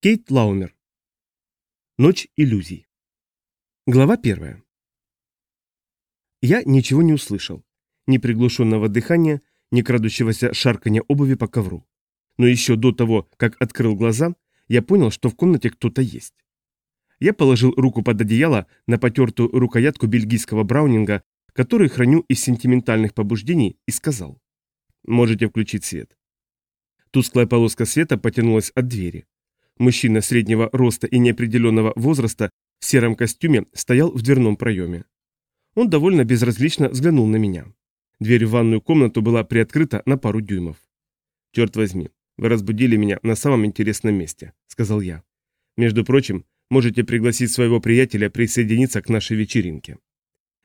Кейт Лаумер. Ночь иллюзий. Глава первая. Я ничего не услышал. Ни приглушенного дыхания, ни крадущегося шарканья обуви по ковру. Но еще до того, как открыл глаза, я понял, что в комнате кто-то есть. Я положил руку под одеяло на потертую рукоятку бельгийского браунинга, который храню из сентиментальных побуждений, и сказал. «Можете включить свет». Тусклая полоска света потянулась от двери. Мужчина среднего роста и неопределенного возраста в сером костюме стоял в дверном проеме. Он довольно безразлично взглянул на меня. Дверь в ванную комнату была приоткрыта на пару дюймов. «Черт возьми, вы разбудили меня на самом интересном месте», — сказал я. «Между прочим, можете пригласить своего приятеля присоединиться к нашей вечеринке».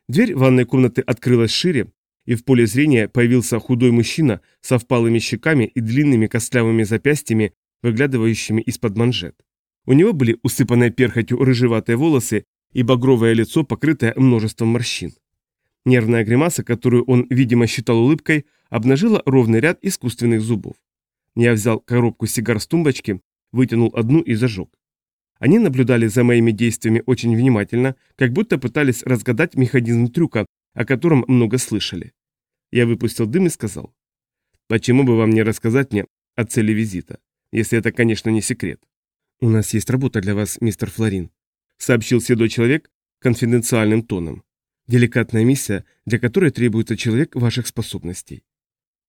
Дверь ванной комнаты открылась шире, и в поле зрения появился худой мужчина со впалыми щеками и длинными костлявыми запястьями выглядывающими из-под манжет. У него были усыпанные перхотью рыжеватые волосы и багровое лицо, покрытое множеством морщин. Нервная гримаса, которую он, видимо, считал улыбкой, обнажила ровный ряд искусственных зубов. Я взял коробку сигар с тумбочки, вытянул одну и зажег. Они наблюдали за моими действиями очень внимательно, как будто пытались разгадать механизм трюка, о котором много слышали. Я выпустил дым и сказал, «Почему бы вам не рассказать мне о цели визита? Если это, конечно, не секрет. «У нас есть работа для вас, мистер Флорин», — сообщил седой человек конфиденциальным тоном. «Деликатная миссия, для которой требуется человек ваших способностей».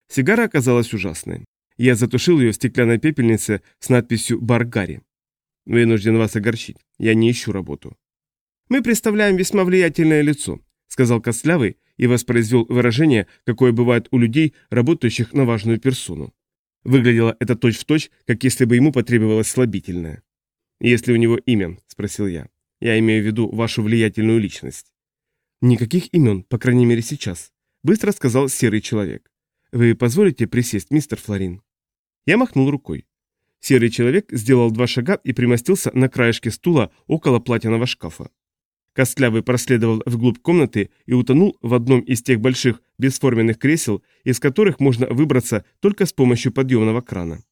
Сигара оказалась ужасной. Я затушил ее в стеклянной пепельнице с надписью «Бар Гарри». «Вынужден вас огорчить. Я не ищу работу». «Мы представляем весьма влиятельное лицо», — сказал Костлявый и воспроизвел выражение, какое бывает у людей, работающих на важную персону. Выглядело это точь-в-точь, точь, как если бы ему потребовалось слабительное. «Если у него имя?» – спросил я. «Я имею в виду вашу влиятельную личность». «Никаких имен, по крайней мере сейчас», – быстро сказал серый человек. «Вы позволите присесть, мистер Флорин?» Я махнул рукой. Серый человек сделал два шага и примостился на краешке стула около платинового шкафа. Костлявый проследовал вглубь комнаты и утонул в одном из тех больших бесформенных кресел, из которых можно выбраться только с помощью подъемного крана.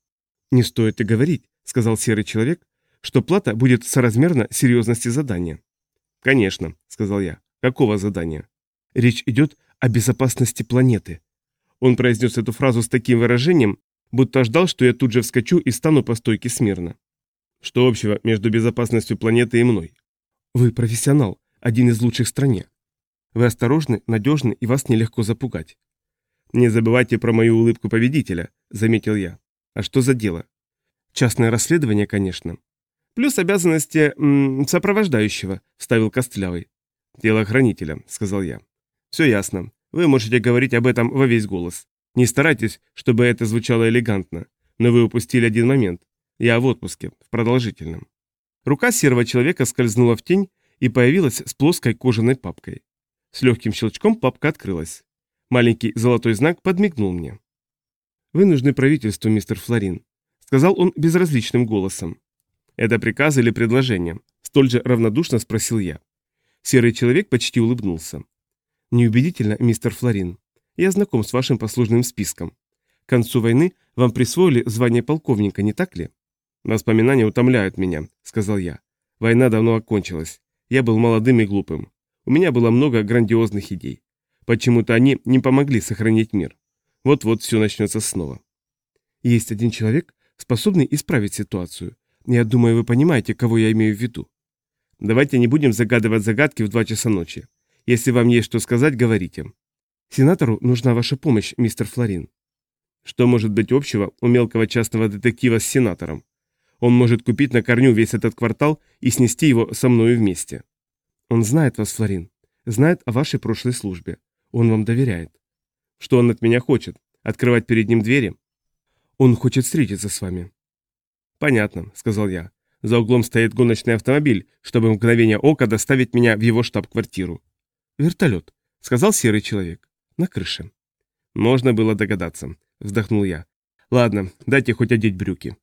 «Не стоит и говорить», — сказал серый человек, «что плата будет соразмерна серьезности задания». «Конечно», — сказал я. «Какого задания?» «Речь идет о безопасности планеты». Он произнес эту фразу с таким выражением, будто ждал, что я тут же вскочу и стану по стойке смирно. Что общего между безопасностью планеты и мной? Вы профессионал, один из лучших в стране. Вы осторожны, надежны и вас нелегко запугать. Не забывайте про мою улыбку победителя, заметил я. А что за дело? Частное расследование, конечно. Плюс обязанности сопровождающего, вставил Костлявый. Телохранителя, сказал я. Все ясно. Вы можете говорить об этом во весь голос. Не старайтесь, чтобы это звучало элегантно. Но вы упустили один момент. Я в отпуске, в продолжительном. Рука серого человека скользнула в тень и появилась с плоской кожаной папкой. С легким щелчком папка открылась. Маленький золотой знак подмигнул мне. «Вы нужны правительству, мистер Флорин», — сказал он безразличным голосом. «Это приказ или предложение?» — столь же равнодушно спросил я. Серый человек почти улыбнулся. «Неубедительно, мистер Флорин. Я знаком с вашим послужным списком. К концу войны вам присвоили звание полковника, не так ли?» «Воспоминания утомляют меня», — сказал я. «Война давно окончилась. Я был молодым и глупым. У меня было много грандиозных идей. Почему-то они не помогли сохранить мир. Вот-вот все начнется снова». «Есть один человек, способный исправить ситуацию. Я думаю, вы понимаете, кого я имею в виду». «Давайте не будем загадывать загадки в два часа ночи. Если вам есть что сказать, говорите». «Сенатору нужна ваша помощь, мистер Флорин». Что может быть общего у мелкого частного детектива с сенатором? Он может купить на корню весь этот квартал и снести его со мною вместе. Он знает вас, Флорин. Знает о вашей прошлой службе. Он вам доверяет. Что он от меня хочет? Открывать перед ним двери? Он хочет встретиться с вами. Понятно, сказал я. За углом стоит гоночный автомобиль, чтобы в мгновение ока доставить меня в его штаб-квартиру. Вертолет, сказал серый человек. На крыше. Можно было догадаться, вздохнул я. Ладно, дайте хоть одеть брюки.